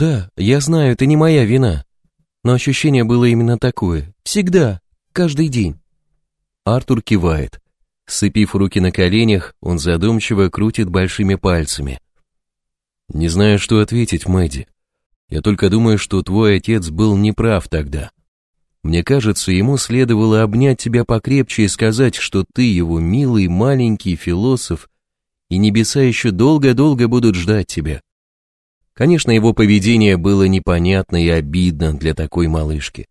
Да, я знаю, это не моя вина. Но ощущение было именно такое. Всегда, каждый день. Артур кивает. Сцепив руки на коленях, он задумчиво крутит большими пальцами. Не знаю, что ответить, Мэдди. Я только думаю, что твой отец был неправ тогда. Мне кажется, ему следовало обнять тебя покрепче и сказать, что ты его милый маленький философ, и небеса еще долго-долго будут ждать тебя. Конечно, его поведение было непонятно и обидно для такой малышки.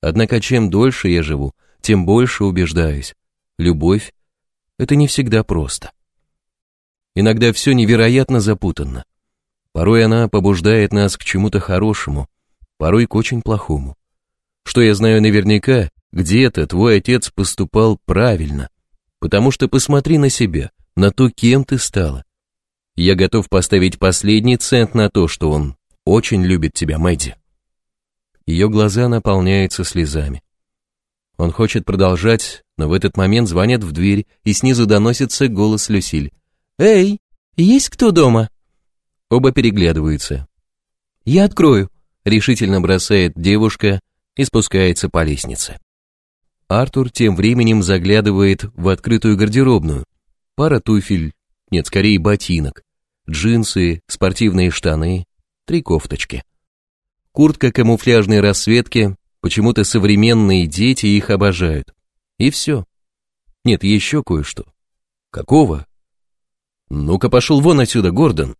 Однако чем дольше я живу, тем больше убеждаюсь. Любовь — это не всегда просто. Иногда все невероятно запутанно. Порой она побуждает нас к чему-то хорошему, порой к очень плохому. Что я знаю наверняка, где-то твой отец поступал правильно, потому что посмотри на себя, на то, кем ты стала. Я готов поставить последний цент на то, что он очень любит тебя, Мэдди. Ее глаза наполняются слезами. Он хочет продолжать, но в этот момент звонят в дверь, и снизу доносится голос Люсиль. «Эй, есть кто дома?» Оба переглядываются. «Я открою», — решительно бросает девушка и спускается по лестнице. Артур тем временем заглядывает в открытую гардеробную. Пара туфель, нет, скорее ботинок джинсы, спортивные штаны, три кофточки. Куртка камуфляжной расцветки, почему-то современные дети их обожают. И все. Нет, еще кое-что. Какого? Ну-ка пошел вон отсюда, Гордон.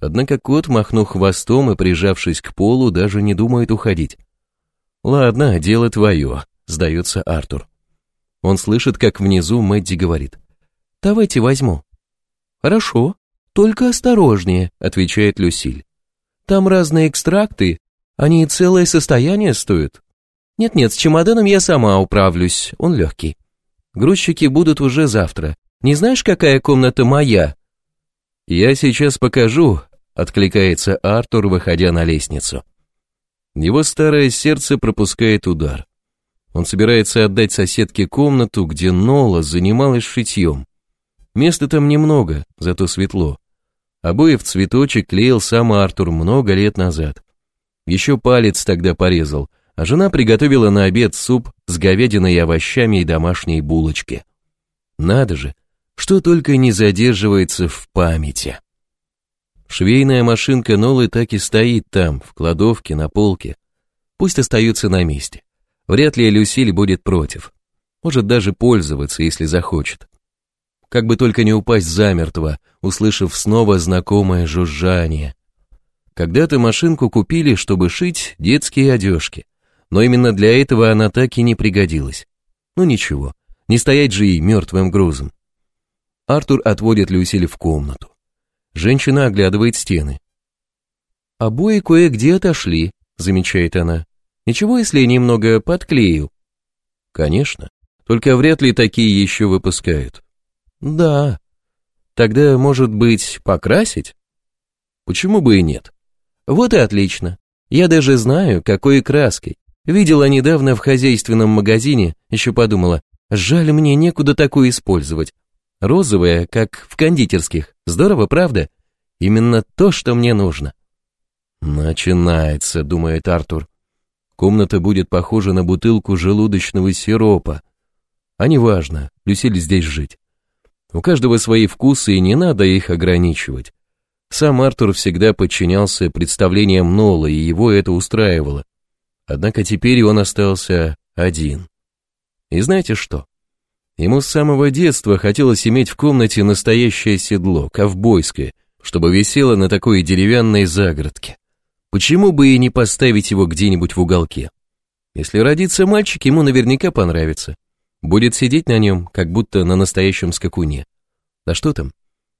Однако кот, махнув хвостом и прижавшись к полу, даже не думает уходить. «Ладно, дело твое», — сдается Артур. Он слышит, как внизу Мэдди говорит. «Давайте возьму». «Хорошо», «Только осторожнее», — отвечает Люсиль. «Там разные экстракты, они целое состояние стоят». «Нет-нет, с чемоданом я сама управлюсь, он легкий». «Грузчики будут уже завтра. Не знаешь, какая комната моя?» «Я сейчас покажу», — откликается Артур, выходя на лестницу. Его старое сердце пропускает удар. Он собирается отдать соседке комнату, где Нола занималась шитьем. Места там немного, зато светло. Обоев цветочек клеил сам Артур много лет назад. Еще палец тогда порезал, а жена приготовила на обед суп с говядиной и овощами и домашней булочки. Надо же, что только не задерживается в памяти. Швейная машинка Нолы так и стоит там, в кладовке, на полке. Пусть остается на месте. Вряд ли Люсиль будет против. Может даже пользоваться, если захочет как бы только не упасть замертво, услышав снова знакомое жужжание. Когда-то машинку купили, чтобы шить детские одежки, но именно для этого она так и не пригодилась. Ну ничего, не стоять же ей мертвым грузом. Артур отводит Люсиль в комнату. Женщина оглядывает стены. «Обои кое-где отошли», — замечает она. «Ничего, если немного подклею?» «Конечно, только вряд ли такие еще выпускают. Да. Тогда, может быть, покрасить? Почему бы и нет? Вот и отлично. Я даже знаю, какой краской. Видела недавно в хозяйственном магазине, еще подумала, жаль мне некуда такую использовать. Розовая, как в кондитерских. Здорово, правда? Именно то, что мне нужно. Начинается, думает Артур. Комната будет похожа на бутылку желудочного сиропа. А неважно, Люсиль здесь жить. У каждого свои вкусы, и не надо их ограничивать. Сам Артур всегда подчинялся представлениям Нола, и его это устраивало. Однако теперь он остался один. И знаете что? Ему с самого детства хотелось иметь в комнате настоящее седло, ковбойское, чтобы висело на такой деревянной загородке. Почему бы и не поставить его где-нибудь в уголке? Если родится мальчик, ему наверняка понравится. Будет сидеть на нем, как будто на настоящем скакуне. Да что там?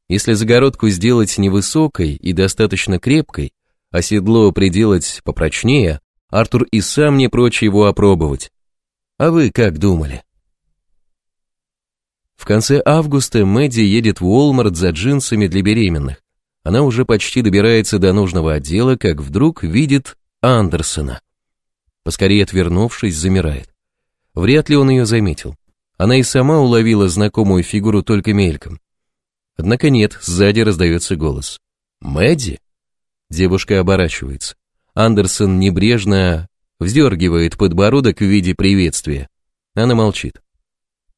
Если загородку сделать невысокой и достаточно крепкой, а седло приделать попрочнее, Артур и сам не прочь его опробовать. А вы как думали? В конце августа Мэдди едет в Уолмарт за джинсами для беременных. Она уже почти добирается до нужного отдела, как вдруг видит Андерсона. Поскорее отвернувшись, замирает. Вряд ли он ее заметил. Она и сама уловила знакомую фигуру только мельком. Однако нет, сзади раздается голос. «Мэдди?» Девушка оборачивается. Андерсон небрежно вздергивает подбородок в виде приветствия. Она молчит.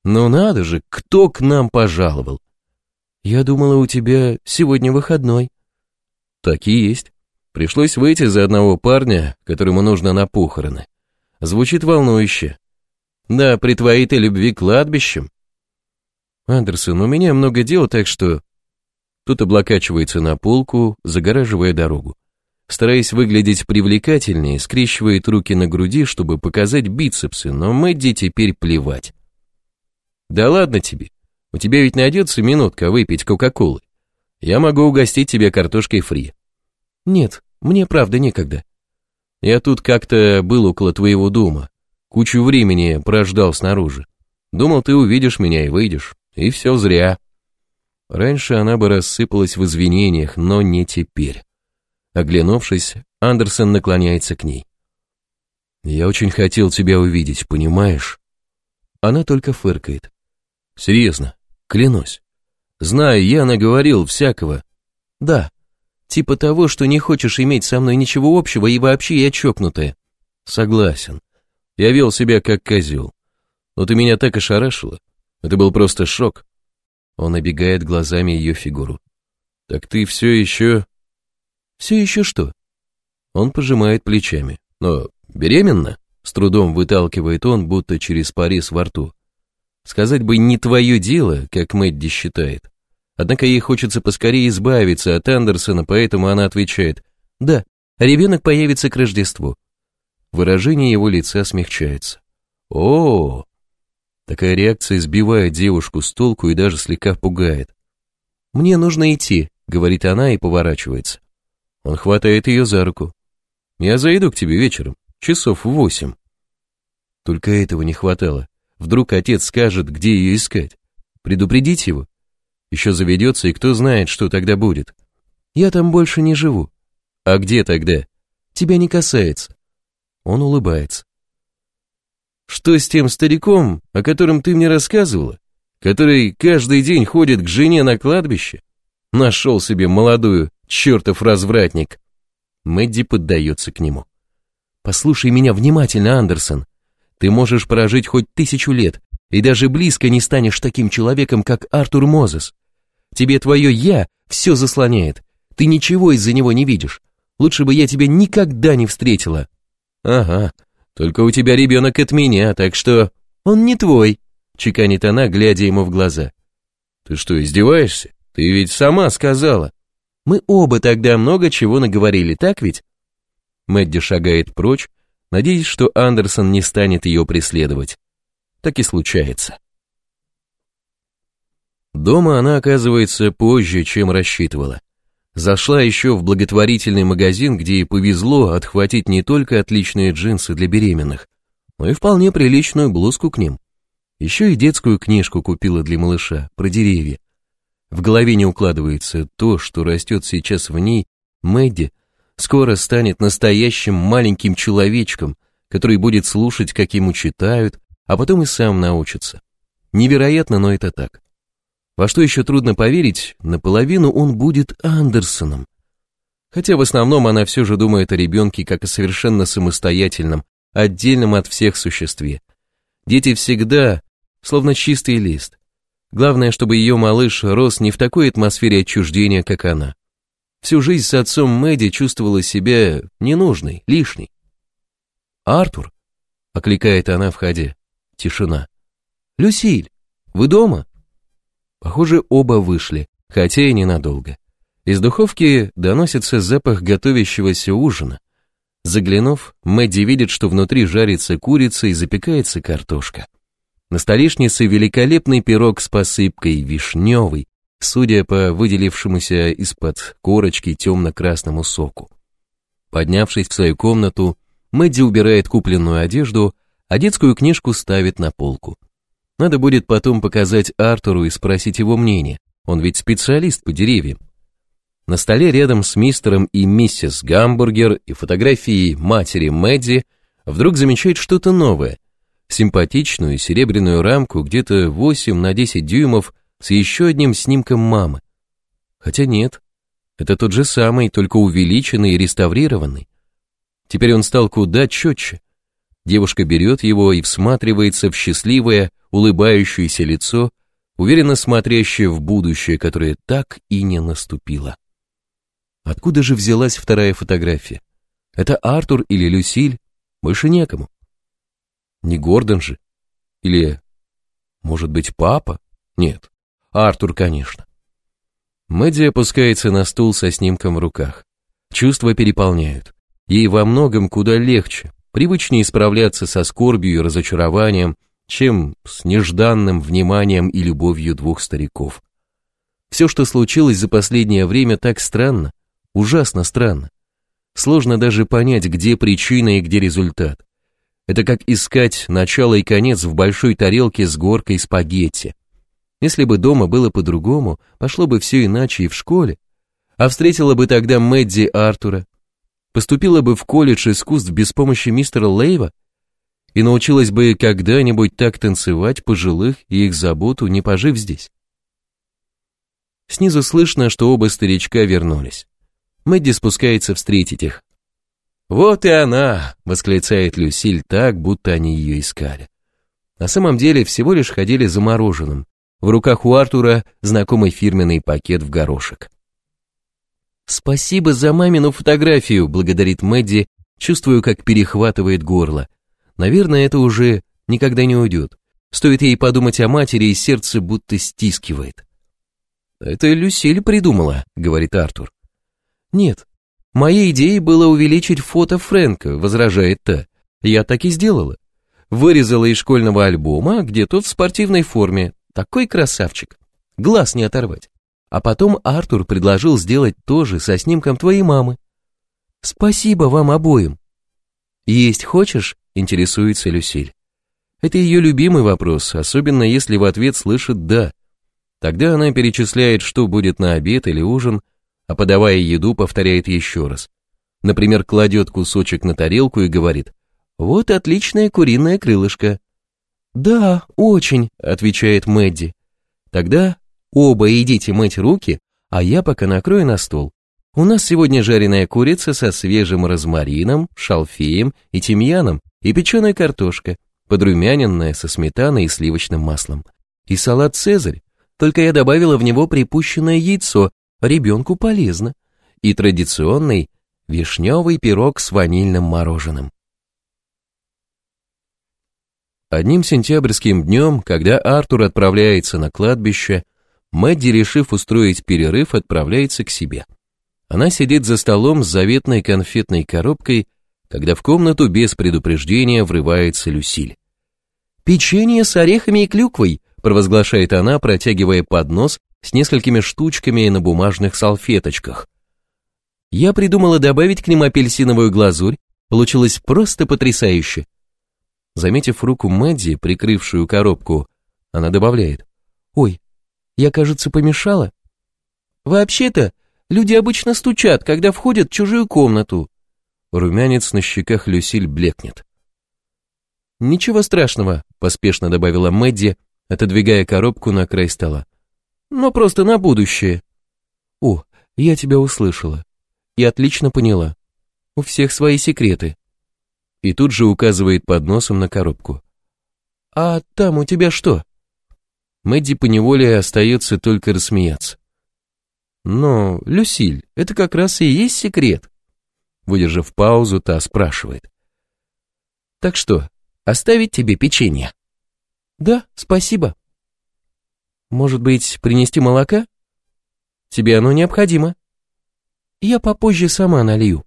«Ну надо же, кто к нам пожаловал?» «Я думала, у тебя сегодня выходной». «Так и есть. Пришлось выйти за одного парня, которому нужно на похороны. Звучит волнующе. Да, при твоей-то любви кладбищем. Андерсон, у меня много дел, так что... Тут облокачивается на полку, загораживая дорогу. Стараясь выглядеть привлекательнее, скрещивает руки на груди, чтобы показать бицепсы, но Мэдди теперь плевать. Да ладно тебе, у тебя ведь найдется минутка выпить Кока-Колы. Я могу угостить тебя картошкой фри. Нет, мне правда некогда. Я тут как-то был около твоего дома, Кучу времени прождал снаружи. Думал, ты увидишь меня и выйдешь. И все зря. Раньше она бы рассыпалась в извинениях, но не теперь. Оглянувшись, Андерсон наклоняется к ней. «Я очень хотел тебя увидеть, понимаешь?» Она только фыркает. «Серьезно, клянусь. Знаю, я наговорил всякого». «Да, типа того, что не хочешь иметь со мной ничего общего и вообще я чокнутая». «Согласен. Я вел себя как козел. Но ты меня так ошарашила. Это был просто шок. Он обегает глазами ее фигуру. Так ты все еще... Все еще что? Он пожимает плечами. Но беременна? С трудом выталкивает он, будто через парис во рту. Сказать бы не твое дело, как Мэдди считает. Однако ей хочется поскорее избавиться от Андерсона, поэтому она отвечает «Да, ребенок появится к Рождеству» выражение его лица смягчается. О, Такая реакция сбивает девушку с толку и даже слегка пугает. «Мне нужно идти», — говорит она и поворачивается. Он хватает ее за руку. «Я зайду к тебе вечером, часов в восемь». Только этого не хватало. Вдруг отец скажет, где ее искать. Предупредить его? Еще заведется, и кто знает, что тогда будет. «Я там больше не живу». «А где тогда?» «Тебя не касается». Он улыбается. «Что с тем стариком, о котором ты мне рассказывала, который каждый день ходит к жене на кладбище? Нашел себе молодую, чертов развратник!» Мэдди поддается к нему. «Послушай меня внимательно, Андерсон. Ты можешь прожить хоть тысячу лет, и даже близко не станешь таким человеком, как Артур Мозес. Тебе твое «я» все заслоняет, ты ничего из-за него не видишь. Лучше бы я тебя никогда не встретила, Ага, только у тебя ребенок от меня, так что он не твой», — чеканит она, глядя ему в глаза. «Ты что, издеваешься? Ты ведь сама сказала». «Мы оба тогда много чего наговорили, так ведь?» Мэдди шагает прочь, надеясь, что Андерсон не станет ее преследовать. Так и случается. Дома она оказывается позже, чем рассчитывала. Зашла еще в благотворительный магазин, где и повезло отхватить не только отличные джинсы для беременных, но и вполне приличную блузку к ним. Еще и детскую книжку купила для малыша про деревья. В голове не укладывается то, что растет сейчас в ней, Мэдди скоро станет настоящим маленьким человечком, который будет слушать, как ему читают, а потом и сам научится. Невероятно, но это так. Во что еще трудно поверить, наполовину он будет Андерсоном. Хотя в основном она все же думает о ребенке как о совершенно самостоятельном, отдельном от всех существе. Дети всегда словно чистый лист. Главное, чтобы ее малыш рос не в такой атмосфере отчуждения, как она. Всю жизнь с отцом Мэдди чувствовала себя ненужной, лишней. «Артур?» — окликает она, в ходе. Тишина. «Люсиль, вы дома?» Похоже, оба вышли, хотя и ненадолго. Из духовки доносится запах готовящегося ужина. Заглянув, Мэдди видит, что внутри жарится курица и запекается картошка. На столешнице великолепный пирог с посыпкой вишневый, судя по выделившемуся из-под корочки темно-красному соку. Поднявшись в свою комнату, Мэдди убирает купленную одежду, а детскую книжку ставит на полку. Надо будет потом показать Артуру и спросить его мнение. Он ведь специалист по деревьям. На столе рядом с мистером и миссис Гамбургер и фотографией матери Мэдди вдруг замечает что-то новое. Симпатичную серебряную рамку где-то 8 на 10 дюймов с еще одним снимком мамы. Хотя нет, это тот же самый, только увеличенный и реставрированный. Теперь он стал куда четче. Девушка берет его и всматривается в счастливое, улыбающееся лицо, уверенно смотрящее в будущее, которое так и не наступило. Откуда же взялась вторая фотография? Это Артур или Люсиль? Больше некому. Не Гордон же? Или, может быть, папа? Нет, Артур, конечно. Мэдди опускается на стул со снимком в руках. Чувства переполняют. Ей во многом куда легче, привычнее справляться со скорбью и разочарованием, чем с нежданным вниманием и любовью двух стариков. Все, что случилось за последнее время, так странно, ужасно странно. Сложно даже понять, где причина и где результат. Это как искать начало и конец в большой тарелке с горкой спагетти. Если бы дома было по-другому, пошло бы все иначе и в школе. А встретила бы тогда Мэдди Артура, поступила бы в колледж искусств без помощи мистера Лейва, и научилась бы когда-нибудь так танцевать пожилых и их заботу, не пожив здесь. Снизу слышно, что оба старичка вернулись. Мэдди спускается встретить их. «Вот и она!» — восклицает Люсиль так, будто они ее искали. На самом деле всего лишь ходили за мороженым. В руках у Артура знакомый фирменный пакет в горошек. «Спасибо за мамину фотографию», — благодарит Мэдди, чувствую, как перехватывает горло. Наверное, это уже никогда не уйдет. Стоит ей подумать о матери, и сердце будто стискивает. «Это Люсиль придумала», — говорит Артур. «Нет, моей идеей было увеличить фото Фрэнка», — возражает та. «Я так и сделала. Вырезала из школьного альбома, где тот в спортивной форме. Такой красавчик. Глаз не оторвать. А потом Артур предложил сделать то же со снимком твоей мамы. Спасибо вам обоим. «Есть хочешь?» – интересуется Люсиль. Это ее любимый вопрос, особенно если в ответ слышит «да». Тогда она перечисляет, что будет на обед или ужин, а подавая еду, повторяет еще раз. Например, кладет кусочек на тарелку и говорит «Вот отличное куриное крылышко». «Да, очень», – отвечает Мэдди. «Тогда оба идите мыть руки, а я пока накрою на стол. У нас сегодня жареная курица со свежим розмарином, шалфеем и тимьяном, и печеная картошка, подрумяненная со сметаной и сливочным маслом. И салат «Цезарь», только я добавила в него припущенное яйцо, ребенку полезно. И традиционный вишневый пирог с ванильным мороженым. Одним сентябрьским днем, когда Артур отправляется на кладбище, Мэдди, решив устроить перерыв, отправляется к себе. Она сидит за столом с заветной конфетной коробкой, когда в комнату без предупреждения врывается Люсиль. «Печенье с орехами и клюквой», провозглашает она, протягивая поднос с несколькими штучками на бумажных салфеточках. Я придумала добавить к ним апельсиновую глазурь, получилось просто потрясающе. Заметив руку Мэдди, прикрывшую коробку, она добавляет: "Ой, я, кажется, помешала". "Вообще-то Люди обычно стучат, когда входят в чужую комнату». Румянец на щеках Люсиль блекнет. «Ничего страшного», — поспешно добавила Мэдди, отодвигая коробку на край стола. «Но просто на будущее». «О, я тебя услышала. И отлично поняла. У всех свои секреты». И тут же указывает под носом на коробку. «А там у тебя что?» Мэдди поневоле остается только рассмеяться. Но, Люсиль, это как раз и есть секрет. Выдержав паузу, та спрашивает. Так что, оставить тебе печенье? Да, спасибо. Может быть, принести молока? Тебе оно необходимо. Я попозже сама налью.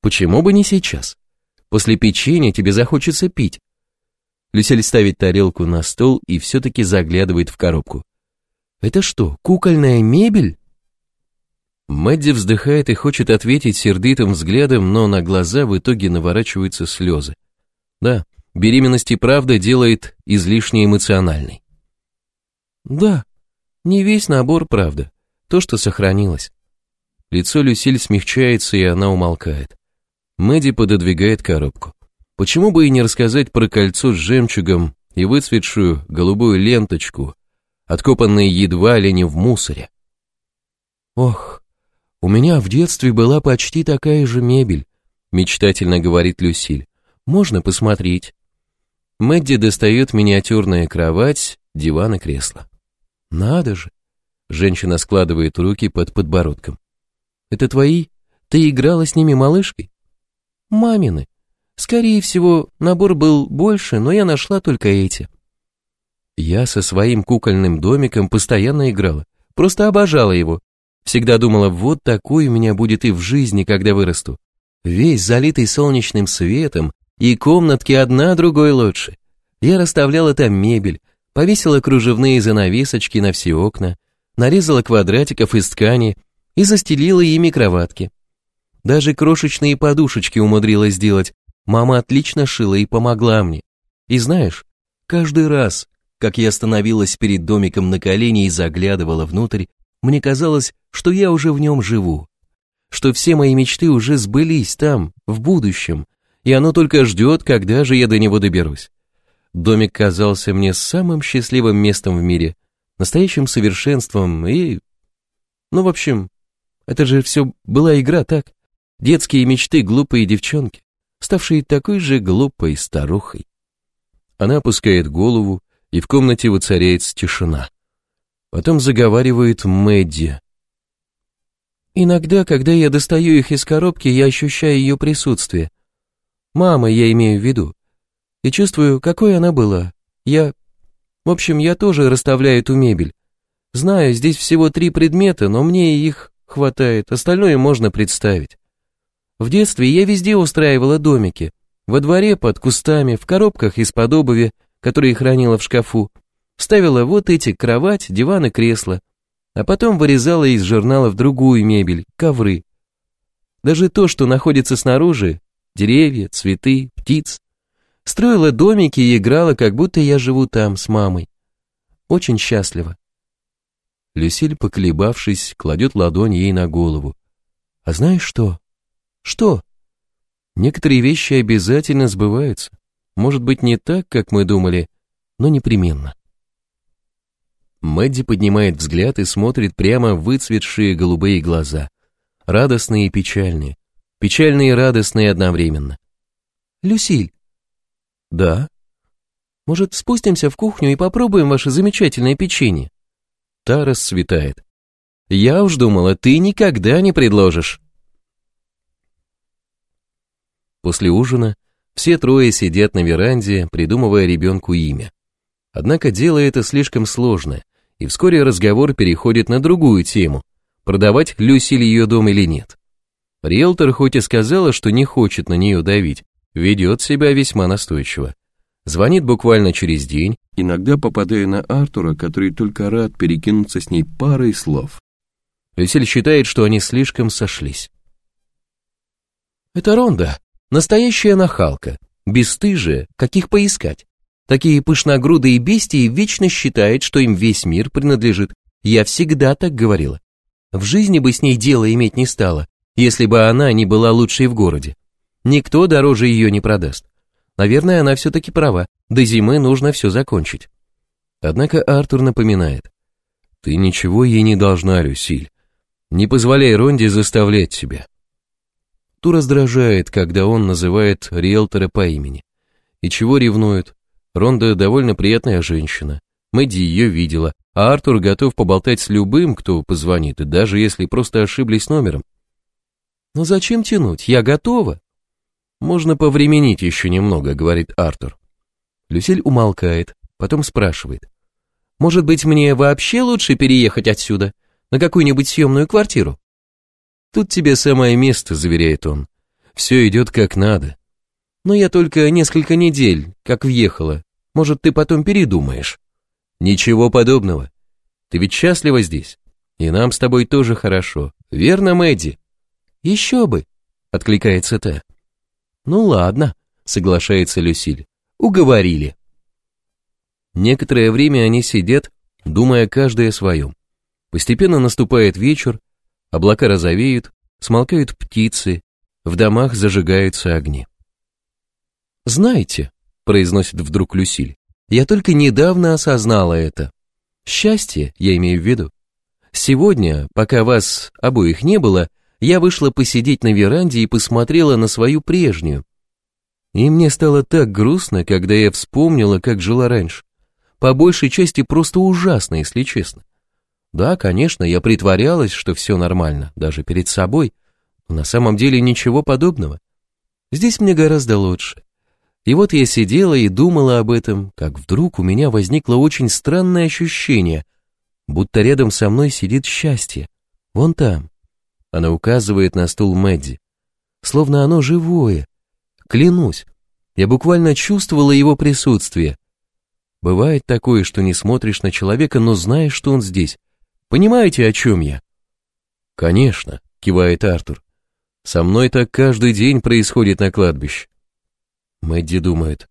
Почему бы не сейчас? После печенья тебе захочется пить. Люсиль ставит тарелку на стол и все-таки заглядывает в коробку. Это что, кукольная мебель? Мэдди вздыхает и хочет ответить сердитым взглядом, но на глаза в итоге наворачиваются слезы. Да, беременность и правда делает излишне эмоциональной. Да, не весь набор правда, то, что сохранилось. Лицо Люсиль смягчается, и она умолкает. Мэдди пододвигает коробку. Почему бы и не рассказать про кольцо с жемчугом и выцветшую голубую ленточку, откопанные едва ли не в мусоре? Ох, у меня в детстве была почти такая же мебель, мечтательно говорит Люсиль. Можно посмотреть? Мэдди достает миниатюрная кровать, диван и кресло. Надо же. Женщина складывает руки под подбородком. Это твои? Ты играла с ними малышкой? Мамины. Скорее всего, набор был больше, но я нашла только эти. Я со своим кукольным домиком постоянно играла. Просто обожала его. Всегда думала, вот такой у меня будет и в жизни, когда вырасту. Весь залитый солнечным светом, и комнатки одна другой лучше. Я расставляла там мебель, повесила кружевные занавесочки на все окна, нарезала квадратиков из ткани и застелила ими кроватки. Даже крошечные подушечки умудрилась сделать. Мама отлично шила и помогла мне. И знаешь, каждый раз, как я становилась перед домиком на колени и заглядывала внутрь, мне казалось, что я уже в нем живу, что все мои мечты уже сбылись там, в будущем, и оно только ждет, когда же я до него доберусь. Домик казался мне самым счастливым местом в мире, настоящим совершенством и... Ну, в общем, это же все была игра, так? Детские мечты глупые девчонки, ставшие такой же глупой старухой. Она опускает голову, и в комнате воцаряется тишина. Потом заговаривает Мэдди. Иногда, когда я достаю их из коробки, я ощущаю ее присутствие. Мама, я имею в виду. И чувствую, какой она была. Я... В общем, я тоже расставляю эту мебель. Знаю, здесь всего три предмета, но мне их хватает, остальное можно представить. В детстве я везде устраивала домики. Во дворе, под кустами, в коробках из-под обуви, которые хранила в шкафу ставила вот эти кровать, диван и кресло, а потом вырезала из журналов другую мебель, ковры. Даже то, что находится снаружи, деревья, цветы, птиц, строила домики и играла, как будто я живу там с мамой. Очень счастливо. Люсиль, поколебавшись, кладет ладонь ей на голову. А знаешь что? Что? Некоторые вещи обязательно сбываются. Может быть, не так, как мы думали, но непременно. Мэдди поднимает взгляд и смотрит прямо в выцветшие голубые глаза. Радостные и печальные. Печальные и радостные одновременно. «Люсиль!» «Да?» «Может, спустимся в кухню и попробуем ваше замечательное печенье?» Та расцветает. «Я уж думала, ты никогда не предложишь!» После ужина все трое сидят на веранде, придумывая ребенку имя. Однако дело это слишком сложное, и вскоре разговор переходит на другую тему – продавать Люсили ее дом или нет. Риэлтор хоть и сказала, что не хочет на нее давить, ведет себя весьма настойчиво. Звонит буквально через день, иногда попадая на Артура, который только рад перекинуться с ней парой слов. Люсиль считает, что они слишком сошлись. «Это Ронда, настоящая нахалка, бесстыжие, каких поискать. Такие пышногрудые бестии вечно считают, что им весь мир принадлежит. Я всегда так говорила. В жизни бы с ней дело иметь не стало, если бы она не была лучшей в городе. Никто дороже ее не продаст. Наверное, она все-таки права, до зимы нужно все закончить. Однако Артур напоминает. Ты ничего ей не должна, Люсиль. Не позволяй Ронде заставлять себя. Ту раздражает, когда он называет риэлтора по имени. И чего ревнует? Ронда довольно приятная женщина. Мэдди ее видела, а Артур готов поболтать с любым, кто позвонит, и даже если просто ошиблись номером. «Но зачем тянуть? Я готова!» «Можно повременить еще немного», — говорит Артур. Люсиль умолкает, потом спрашивает. «Может быть, мне вообще лучше переехать отсюда? На какую-нибудь съемную квартиру?» «Тут тебе самое место», — заверяет он. «Все идет как надо. Но я только несколько недель, как въехала. Может, ты потом передумаешь?» «Ничего подобного. Ты ведь счастлива здесь. И нам с тобой тоже хорошо. Верно, Мэдди?» «Еще бы!» — откликается Т. «Ну ладно», — соглашается Люсиль. «Уговорили». Некоторое время они сидят, думая каждое о своем. Постепенно наступает вечер, облака розовеют, смолкают птицы, в домах зажигаются огни. Знаете, произносит вдруг Люсиль, я только недавно осознала это. Счастье, я имею в виду. Сегодня, пока вас обоих не было, я вышла посидеть на веранде и посмотрела на свою прежнюю. И мне стало так грустно, когда я вспомнила, как жила раньше. По большей части просто ужасно, если честно. Да, конечно, я притворялась, что все нормально, даже перед собой, но на самом деле ничего подобного. Здесь мне гораздо лучше. И вот я сидела и думала об этом, как вдруг у меня возникло очень странное ощущение, будто рядом со мной сидит счастье. Вон там. Она указывает на стул Мэдди. Словно оно живое. Клянусь, я буквально чувствовала его присутствие. Бывает такое, что не смотришь на человека, но знаешь, что он здесь. Понимаете, о чем я? Конечно, кивает Артур. Со мной так каждый день происходит на кладбище. Мэдди думает,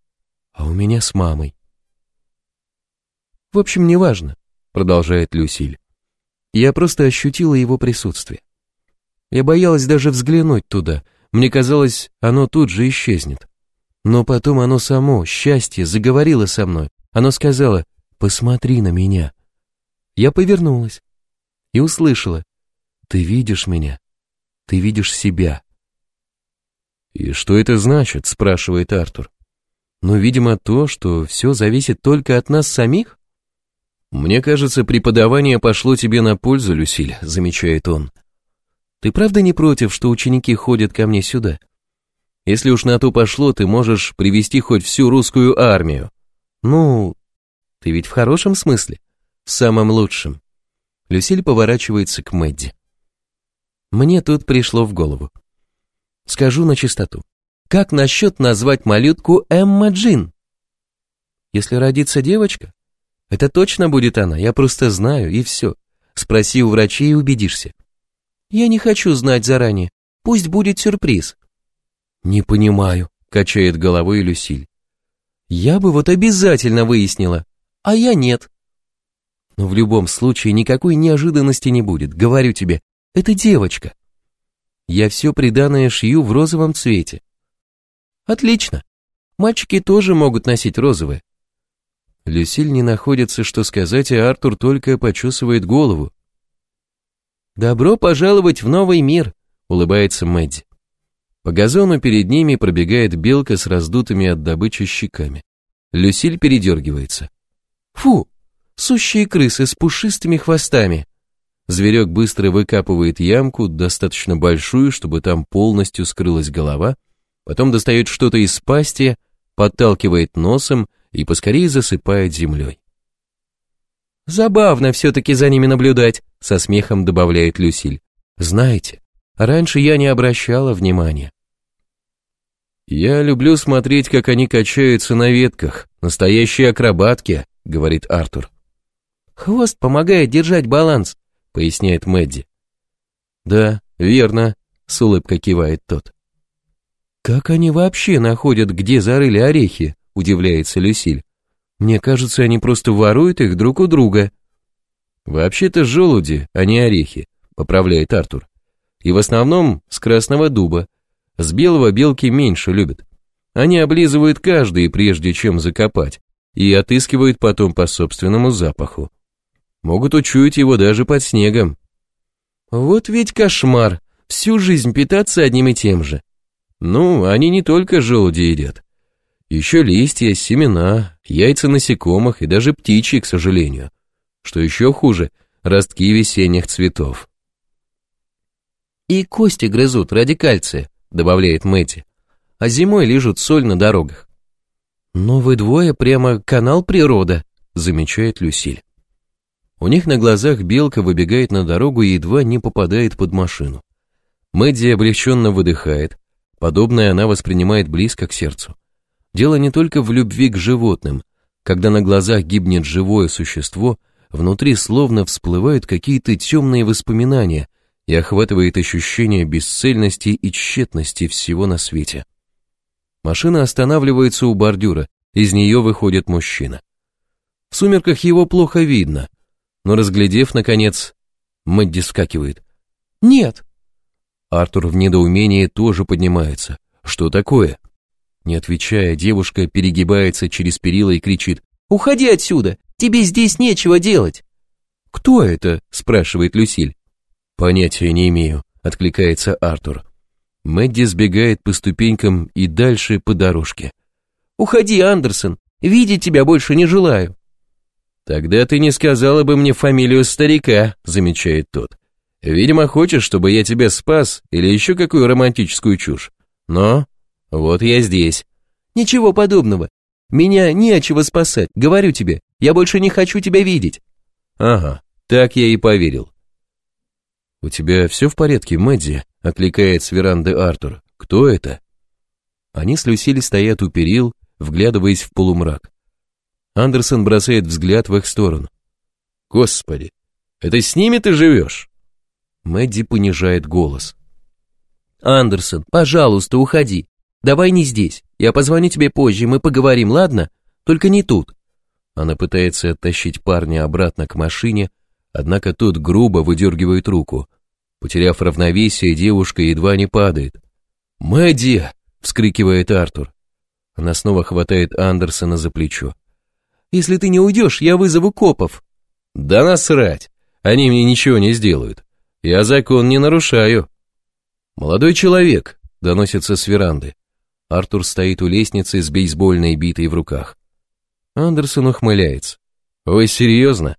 а у меня с мамой. В общем, неважно, продолжает Люсиль. Я просто ощутила его присутствие. Я боялась даже взглянуть туда, мне казалось, оно тут же исчезнет. Но потом оно само, счастье, заговорило со мной. Оно сказало «Посмотри на меня». Я повернулась и услышала «Ты видишь меня, ты видишь себя». «И что это значит?» — спрашивает Артур. «Ну, видимо, то, что все зависит только от нас самих?» «Мне кажется, преподавание пошло тебе на пользу, Люсиль», — замечает он. «Ты правда не против, что ученики ходят ко мне сюда? Если уж на то пошло, ты можешь привести хоть всю русскую армию. Ну, ты ведь в хорошем смысле, в самом лучшем». Люсиль поворачивается к Мэдди. Мне тут пришло в голову. Скажу на чистоту. Как насчет назвать малютку Эмма Джин? Если родится девочка, это точно будет она, я просто знаю, и все. Спроси у врачей и убедишься. Я не хочу знать заранее, пусть будет сюрприз. Не понимаю, качает головой Люсиль. Я бы вот обязательно выяснила, а я нет. Но в любом случае никакой неожиданности не будет, говорю тебе, это девочка. Я все приданное шью в розовом цвете. Отлично. Мальчики тоже могут носить розовые. Люсиль не находится, что сказать, а Артур только почесывает голову. «Добро пожаловать в новый мир», — улыбается Мэдди. По газону перед ними пробегает белка с раздутыми от добычи щеками. Люсиль передергивается. «Фу! Сущие крысы с пушистыми хвостами!» Зверек быстро выкапывает ямку, достаточно большую, чтобы там полностью скрылась голова, потом достает что-то из пасти, подталкивает носом и поскорее засыпает землей. «Забавно все-таки за ними наблюдать», — со смехом добавляет Люсиль. «Знаете, раньше я не обращала внимания». «Я люблю смотреть, как они качаются на ветках, настоящие акробатки», — говорит Артур. «Хвост помогает держать баланс», — поясняет Мэдди. «Да, верно», — с улыбкой кивает тот. «Как они вообще находят, где зарыли орехи?» — удивляется Люсиль. «Мне кажется, они просто воруют их друг у друга». «Вообще-то желуди, а не орехи», — поправляет Артур. «И в основном с красного дуба. С белого белки меньше любят. Они облизывают каждый, прежде чем закопать, и отыскивают потом по собственному запаху могут учуять его даже под снегом. Вот ведь кошмар, всю жизнь питаться одним и тем же. Ну, они не только желуди едят. Еще листья, семена, яйца насекомых и даже птичьи, к сожалению. Что еще хуже, ростки весенних цветов. «И кости грызут ради кальция», — добавляет Мэти. «А зимой лежат соль на дорогах». «Но вы двое прямо канал природа», — замечает Люсиль. У них на глазах белка выбегает на дорогу и едва не попадает под машину. Мэдди облегченно выдыхает. Подобное она воспринимает близко к сердцу. Дело не только в любви к животным. Когда на глазах гибнет живое существо, внутри словно всплывают какие-то темные воспоминания и охватывает ощущение бесцельности и тщетности всего на свете. Машина останавливается у бордюра, из нее выходит мужчина. В сумерках его плохо видно, но, разглядев, наконец, Мэдди вскакивает. «Нет!» Артур в недоумении тоже поднимается. «Что такое?» Не отвечая, девушка перегибается через перила и кричит. «Уходи отсюда! Тебе здесь нечего делать!» «Кто это?» – спрашивает Люсиль. «Понятия не имею», – откликается Артур. Мэдди сбегает по ступенькам и дальше по дорожке. «Уходи, Андерсон! Видеть тебя больше не желаю!» «Тогда ты не сказала бы мне фамилию старика», — замечает тот. «Видимо, хочешь, чтобы я тебя спас или еще какую романтическую чушь. Но вот я здесь». «Ничего подобного. Меня нечего спасать, говорю тебе. Я больше не хочу тебя видеть». «Ага, так я и поверил». «У тебя все в порядке, Мэдди?» — окликает с веранды Артур. «Кто это?» Они с Люсиль стоят у перил, вглядываясь в полумрак. Андерсон бросает взгляд в их сторону. «Господи, это с ними ты живешь?» Мэдди понижает голос. «Андерсон, пожалуйста, уходи. Давай не здесь. Я позвоню тебе позже, мы поговорим, ладно? Только не тут». Она пытается оттащить парня обратно к машине, однако тот грубо выдергивает руку. Потеряв равновесие, девушка едва не падает. «Мэдди!» — вскрикивает Артур. Она снова хватает Андерсона за плечо. Если ты не уйдешь, я вызову копов». «Да насрать! Они мне ничего не сделают. Я закон не нарушаю». «Молодой человек», — доносится с веранды. Артур стоит у лестницы с бейсбольной битой в руках. Андерсон ухмыляется. «Вы серьезно?»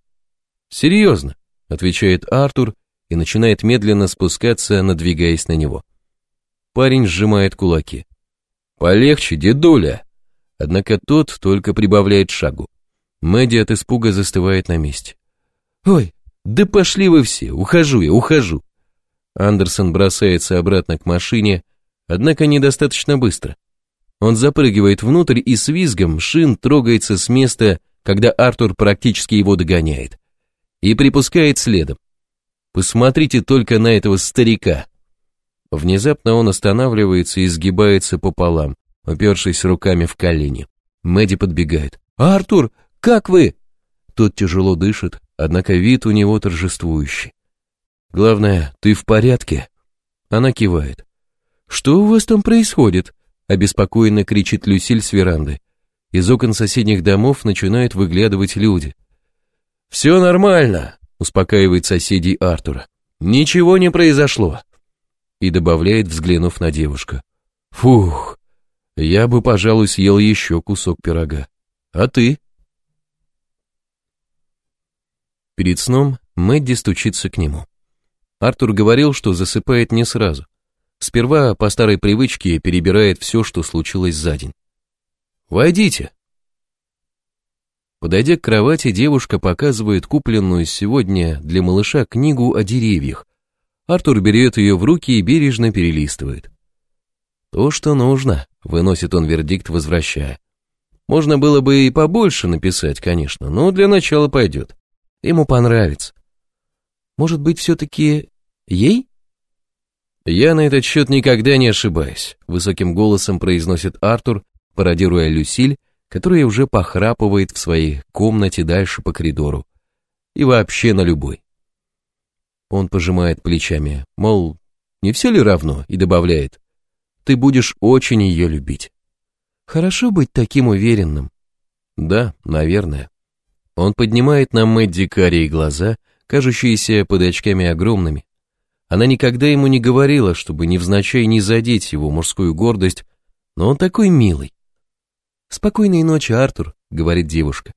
«Серьезно», — отвечает Артур и начинает медленно спускаться, надвигаясь на него. Парень сжимает кулаки. «Полегче, дедуля!» Однако тот только прибавляет шагу. Мэдди от испуга застывает на месте. «Ой, да пошли вы все, ухожу я, ухожу!» Андерсон бросается обратно к машине, однако недостаточно быстро. Он запрыгивает внутрь и с визгом шин трогается с места, когда Артур практически его догоняет. И припускает следом. Посмотрите только на этого старика. Внезапно он останавливается и сгибается пополам, упершись руками в колени. Мэдди подбегает. «Артур, как вы?» Тот тяжело дышит, однако вид у него торжествующий. «Главное, ты в порядке?» Она кивает. «Что у вас там происходит?» Обеспокоенно кричит Люсиль с веранды. Из окон соседних домов начинают выглядывать люди. «Все нормально», — успокаивает соседей Артура. «Ничего не произошло». И добавляет, взглянув на девушку. «Фух, я бы, пожалуй, съел еще кусок пирога. А ты?» Перед сном Мэдди стучится к нему. Артур говорил, что засыпает не сразу. Сперва по старой привычке перебирает все, что случилось за день. «Войдите!» Подойдя к кровати, девушка показывает купленную сегодня для малыша книгу о деревьях. Артур берет ее в руки и бережно перелистывает. «То, что нужно», — выносит он вердикт, возвращая. «Можно было бы и побольше написать, конечно, но для начала пойдет». Ему понравится. Может быть, все-таки ей? Я на этот счет никогда не ошибаюсь, высоким голосом произносит Артур, пародируя Люсиль, которая уже похрапывает в своей комнате дальше по коридору. И вообще на любой. Он пожимает плечами, мол, не все ли равно, и добавляет, ты будешь очень ее любить. Хорошо быть таким уверенным. Да, наверное. Он поднимает на Мэдди карие глаза, кажущиеся под очками огромными. Она никогда ему не говорила, чтобы невзначай не задеть его мужскую гордость, но он такой милый. «Спокойной ночи, Артур», — говорит девушка.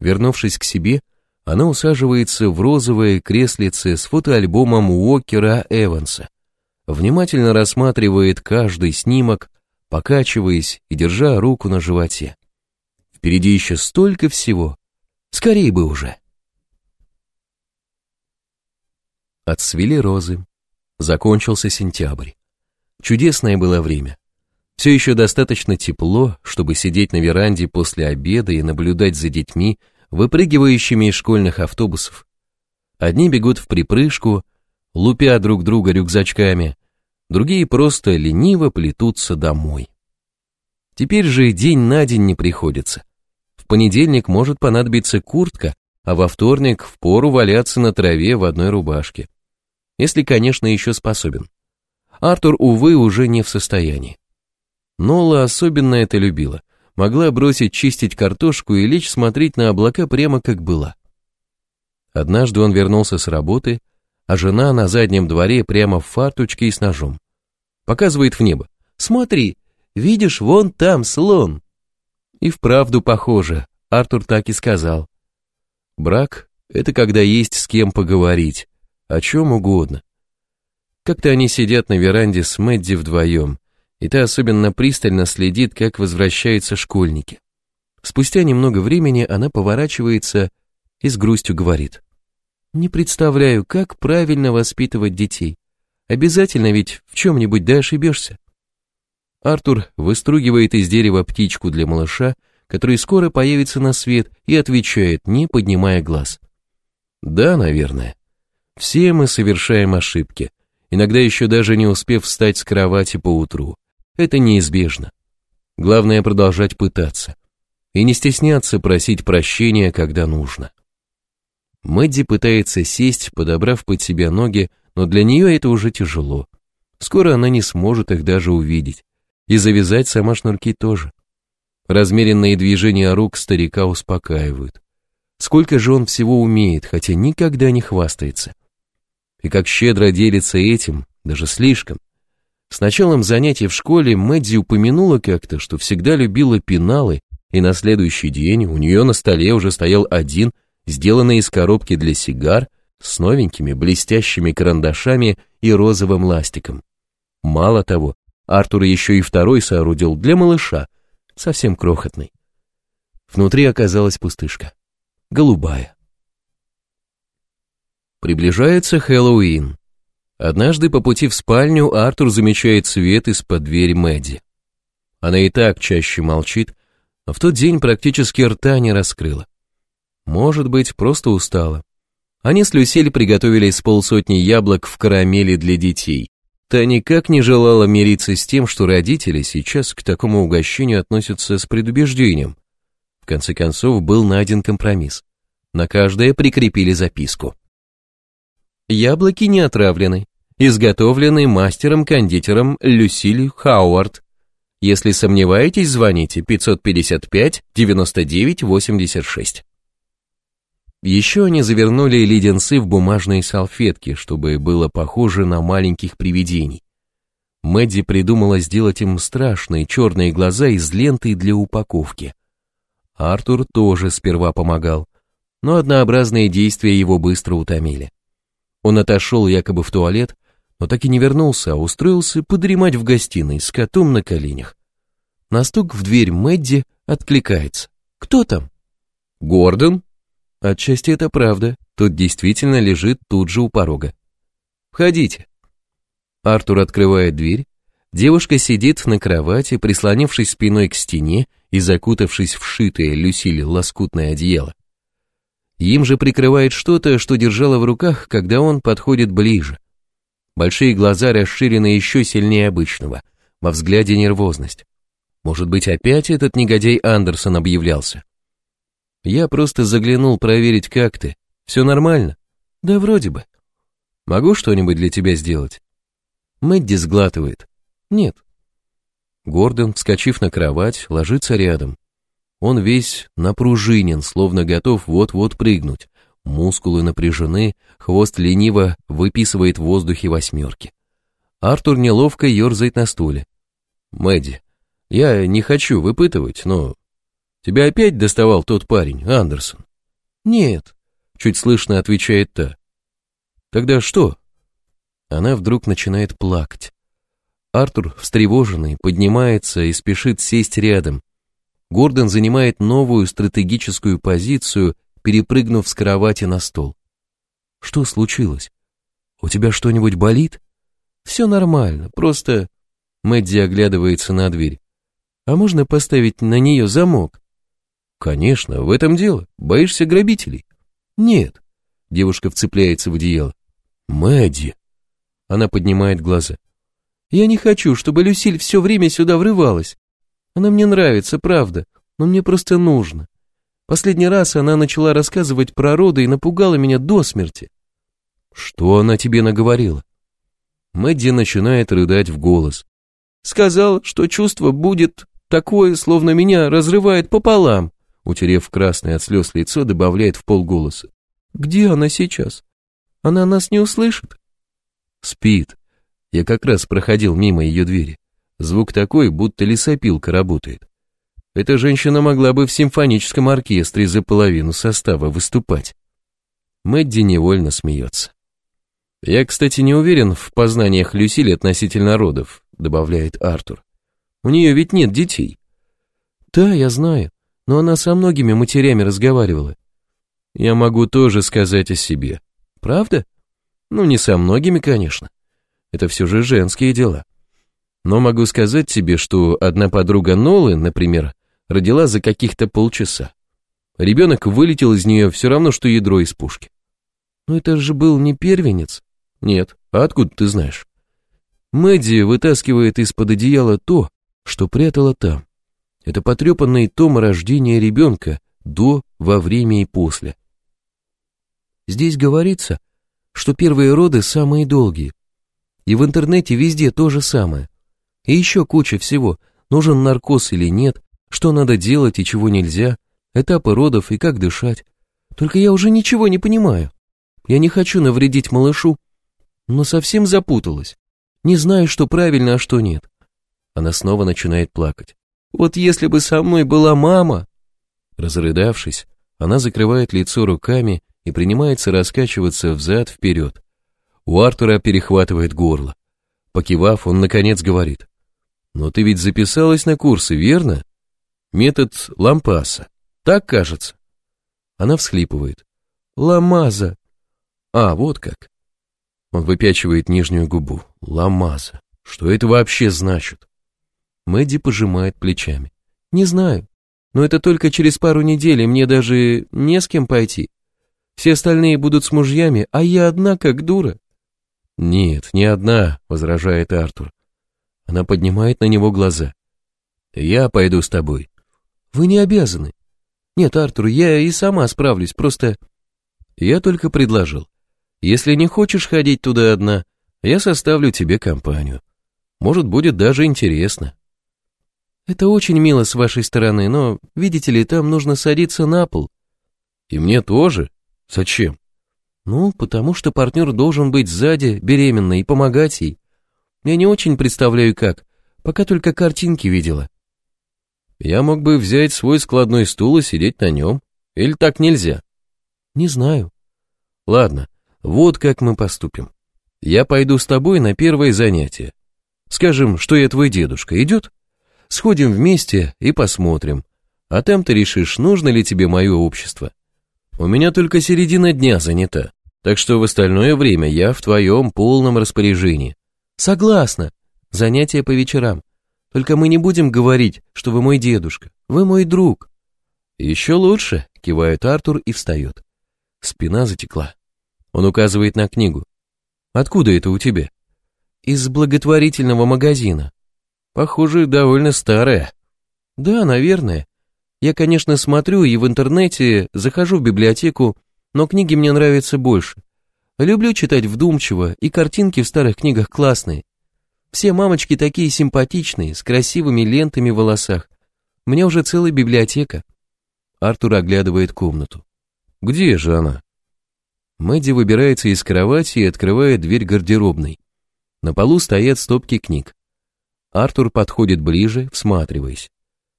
Вернувшись к себе, она усаживается в розовое креслице с фотоальбомом Уокера Эванса, внимательно рассматривает каждый снимок, покачиваясь и держа руку на животе. Впереди еще столько всего, Скорее бы уже!» Отцвели розы. Закончился сентябрь. Чудесное было время. Все еще достаточно тепло, чтобы сидеть на веранде после обеда и наблюдать за детьми, выпрыгивающими из школьных автобусов. Одни бегут в припрыжку, лупя друг друга рюкзачками, другие просто лениво плетутся домой. Теперь же день на день не приходится понедельник может понадобиться куртка, а во вторник впору валяться на траве в одной рубашке. Если, конечно, еще способен. Артур, увы, уже не в состоянии. Нола особенно это любила. Могла бросить чистить картошку и лечь смотреть на облака прямо как была. Однажды он вернулся с работы, а жена на заднем дворе прямо в фартучке и с ножом. Показывает в небо. «Смотри, видишь, вон там слон!» И вправду похоже, Артур так и сказал. Брак — это когда есть с кем поговорить, о чем угодно. Как-то они сидят на веранде с Мэдди вдвоем, и та особенно пристально следит, как возвращаются школьники. Спустя немного времени она поворачивается и с грустью говорит. «Не представляю, как правильно воспитывать детей. Обязательно ведь в чем-нибудь да ошибешься. Артур выстругивает из дерева птичку для малыша, который скоро появится на свет, и отвечает, не поднимая глаз. Да, наверное. Все мы совершаем ошибки, иногда еще даже не успев встать с кровати по утру. Это неизбежно. Главное продолжать пытаться и не стесняться просить прощения, когда нужно. Мэдди пытается сесть, подобрав под себя ноги, но для нее это уже тяжело. Скоро она не сможет их даже увидеть и завязать сама шнурки тоже. Размеренные движения рук старика успокаивают. Сколько же он всего умеет, хотя никогда не хвастается. И как щедро делится этим, даже слишком. С началом занятий в школе Мэдди упомянула как-то, что всегда любила пеналы, и на следующий день у нее на столе уже стоял один, сделанный из коробки для сигар, с новенькими блестящими карандашами и розовым ластиком. Мало того, Артур еще и второй соорудил для малыша, совсем крохотный. Внутри оказалась пустышка, голубая. Приближается Хэллоуин. Однажды по пути в спальню Артур замечает свет из-под двери Мэдди. Она и так чаще молчит, а в тот день практически рта не раскрыла. Может быть, просто устала. Они с Люсиль приготовили с полсотни яблок в карамели для детей. Та никак не желала мириться с тем, что родители сейчас к такому угощению относятся с предубеждением. В конце концов, был найден компромисс. На каждое прикрепили записку. Яблоки не отравлены, изготовлены мастером-кондитером Люсиль Хауард. Если сомневаетесь, звоните 555 99 86. Еще они завернули леденцы в бумажные салфетки, чтобы было похоже на маленьких привидений. Мэдди придумала сделать им страшные черные глаза из ленты для упаковки. Артур тоже сперва помогал, но однообразные действия его быстро утомили. Он отошел якобы в туалет, но так и не вернулся, а устроился подремать в гостиной с котом на коленях. На стук в дверь Мэдди откликается. «Кто там?» «Гордон», Отчасти это правда, тот действительно лежит тут же у порога. «Входите». Артур открывает дверь. Девушка сидит на кровати, прислонившись спиной к стене и закутавшись в шитое Люсиле лоскутное одеяло. Им же прикрывает что-то, что держала в руках, когда он подходит ближе. Большие глаза расширены еще сильнее обычного, во взгляде нервозность. Может быть, опять этот негодяй Андерсон объявлялся? Я просто заглянул проверить, как ты. Все нормально? Да вроде бы. Могу что-нибудь для тебя сделать? Мэдди сглатывает. Нет. Гордон, вскочив на кровать, ложится рядом. Он весь напружинен, словно готов вот-вот прыгнуть. Мускулы напряжены, хвост лениво выписывает в воздухе восьмерки. Артур неловко ерзает на стуле. «Мэдди, я не хочу выпытывать, но Тебя опять доставал тот парень, Андерсон? Нет, чуть слышно отвечает та. Тогда что? Она вдруг начинает плакать. Артур, встревоженный, поднимается и спешит сесть рядом. Гордон занимает новую стратегическую позицию, перепрыгнув с кровати на стол. Что случилось? У тебя что-нибудь болит? Все нормально, просто... Мэдди оглядывается на дверь. А можно поставить на нее замок? Конечно, в этом дело. Боишься грабителей? Нет. Девушка вцепляется в одеяло. Мэдди. Она поднимает глаза. Я не хочу, чтобы Люсиль все время сюда врывалась. Она мне нравится, правда, но мне просто нужно. Последний раз она начала рассказывать про роды и напугала меня до смерти. Что она тебе наговорила? Мэдди начинает рыдать в голос. Сказал, что чувство будет такое, словно меня разрывает пополам. Утерев красное от слез лицо, добавляет в полголоса. «Где она сейчас? Она нас не услышит?» «Спит. Я как раз проходил мимо ее двери. Звук такой, будто лесопилка работает. Эта женщина могла бы в симфоническом оркестре за половину состава выступать». Мэдди невольно смеется. «Я, кстати, не уверен в познаниях Люсили относительно родов», добавляет Артур. «У нее ведь нет детей». «Да, я знаю но она со многими матерями разговаривала. Я могу тоже сказать о себе. Правда? Ну, не со многими, конечно. Это все же женские дела. Но могу сказать тебе, что одна подруга Нолы, например, родила за каких-то полчаса. Ребенок вылетел из нее все равно, что ядро из пушки. Но это же был не первенец. Нет, а откуда ты знаешь? Мэдди вытаскивает из-под одеяла то, что прятала там это потрепанный том рождения ребенка до, во время и после. Здесь говорится, что первые роды самые долгие. И в интернете везде то же самое. И еще куча всего, нужен наркоз или нет, что надо делать и чего нельзя, этапы родов и как дышать. Только я уже ничего не понимаю. Я не хочу навредить малышу, но совсем запуталась. Не знаю, что правильно, а что нет. Она снова начинает плакать. Вот если бы со мной была мама!» Разрыдавшись, она закрывает лицо руками и принимается раскачиваться взад-вперед. У Артура перехватывает горло. Покивав, он наконец говорит. «Но ты ведь записалась на курсы, верно? Метод Лампаса. Так кажется?» Она всхлипывает. «Ламаза!» «А, вот как!» Он выпячивает нижнюю губу. «Ламаза! Что это вообще значит?» Мэдди пожимает плечами. «Не знаю. Но это только через пару недель, и мне даже не с кем пойти. Все остальные будут с мужьями, а я одна как дура». «Нет, не одна», — возражает Артур. Она поднимает на него глаза. «Я пойду с тобой». «Вы не обязаны». «Нет, Артур, я и сама справлюсь, просто...» «Я только предложил. Если не хочешь ходить туда одна, я составлю тебе компанию. Может, будет даже интересно». Это очень мило с вашей стороны, но, видите ли, там нужно садиться на пол. И мне тоже? Зачем? Ну, потому что партнер должен быть сзади, беременной, и помогать ей. Я не очень представляю как, пока только картинки видела. Я мог бы взять свой складной стул и сидеть на нем. Или так нельзя? Не знаю. Ладно, вот как мы поступим. Я пойду с тобой на первое занятие. Скажем, что я твой дедушка, идет? Сходим вместе и посмотрим. А там ты решишь, нужно ли тебе мое общество. У меня только середина дня занята, так что в остальное время я в твоем полном распоряжении. Согласна. Занятия по вечерам. Только мы не будем говорить, что вы мой дедушка. Вы мой друг. Еще лучше, кивает Артур и встает. Спина затекла. Он указывает на книгу. Откуда это у тебя? Из благотворительного магазина. Похоже, довольно старая. Да, наверное. Я, конечно, смотрю и в интернете, захожу в библиотеку, но книги мне нравятся больше. Люблю читать вдумчиво, и картинки в старых книгах классные. Все мамочки такие симпатичные, с красивыми лентами в волосах. У меня уже целая библиотека. Артур оглядывает комнату. Где же она? Мэдди выбирается из кровати и открывает дверь гардеробной. На полу стоят стопки книг. Артур подходит ближе, всматриваясь.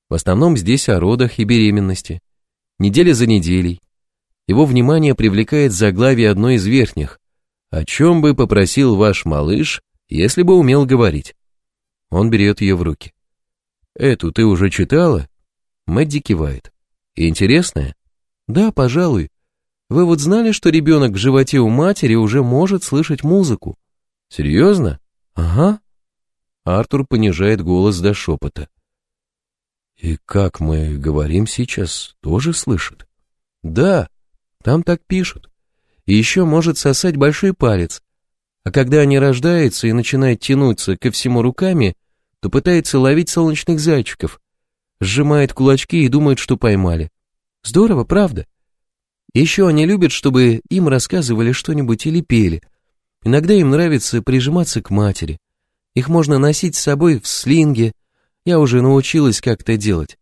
В основном здесь о родах и беременности. Неделя за неделей. Его внимание привлекает заглавие одной из верхних. О чем бы попросил ваш малыш, если бы умел говорить? Он берет ее в руки. Эту ты уже читала? Мэдди кивает. Интересная? Да, пожалуй. Вы вот знали, что ребенок в животе у матери уже может слышать музыку? Серьезно? Ага. Артур понижает голос до шепота. «И как мы говорим сейчас, тоже слышит?» «Да, там так пишут. И еще может сосать большой палец. А когда они рождаются и начинают тянуться ко всему руками, то пытается ловить солнечных зайчиков, сжимает кулачки и думает, что поймали. Здорово, правда?» Еще они любят, чтобы им рассказывали что-нибудь или пели. Иногда им нравится прижиматься к матери. Их можно носить с собой в слинге. Я уже научилась как-то делать.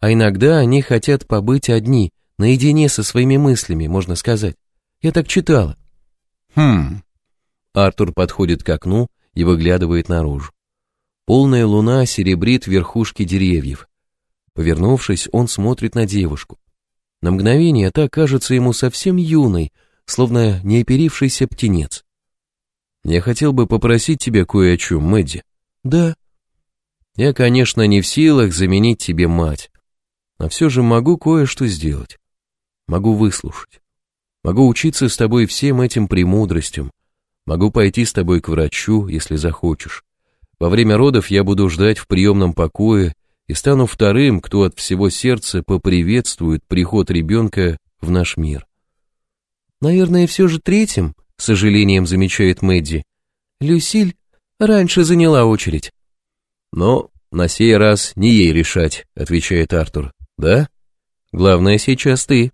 А иногда они хотят побыть одни, наедине со своими мыслями, можно сказать. Я так читала. Хм. Артур подходит к окну и выглядывает наружу. Полная луна серебрит верхушки деревьев. Повернувшись, он смотрит на девушку. На мгновение та кажется ему совсем юной, словно неоперившийся птенец. Я хотел бы попросить тебя кое о чем, Мэдди. Да. Я, конечно, не в силах заменить тебе мать, но все же могу кое-что сделать. Могу выслушать. Могу учиться с тобой всем этим премудростям. Могу пойти с тобой к врачу, если захочешь. Во время родов я буду ждать в приемном покое и стану вторым, кто от всего сердца поприветствует приход ребенка в наш мир. Наверное, все же третьим, с сожалением замечает Мэдди. Люсиль раньше заняла очередь. Но на сей раз не ей решать, отвечает Артур. Да? Главное сейчас ты.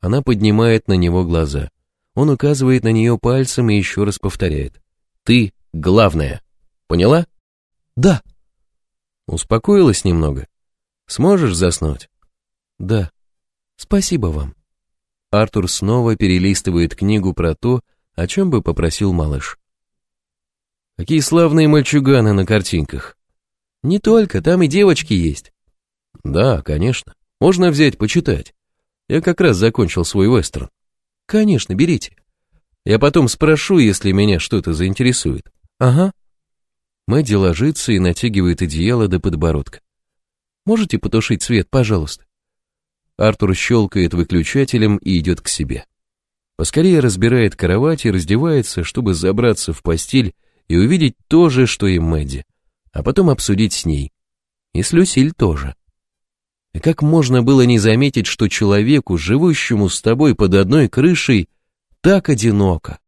Она поднимает на него глаза. Он указывает на нее пальцем и еще раз повторяет. Ты главная. Поняла? Да. Успокоилась немного. Сможешь заснуть? Да. Спасибо вам. Артур снова перелистывает книгу про то, о чем бы попросил малыш. Какие славные мальчуганы на картинках. Не только, там и девочки есть. Да, конечно. Можно взять почитать. Я как раз закончил свой вестерн. Конечно, берите. Я потом спрошу, если меня что-то заинтересует. Ага. Мэдди ложится и натягивает одеяло до подбородка. Можете потушить свет, пожалуйста? Артур щелкает выключателем и идет к себе. Поскорее разбирает кровать и раздевается, чтобы забраться в постель и увидеть то же, что и Мэдди, а потом обсудить с ней. И с Люсиль тоже. И как можно было не заметить, что человеку, живущему с тобой под одной крышей, так одиноко?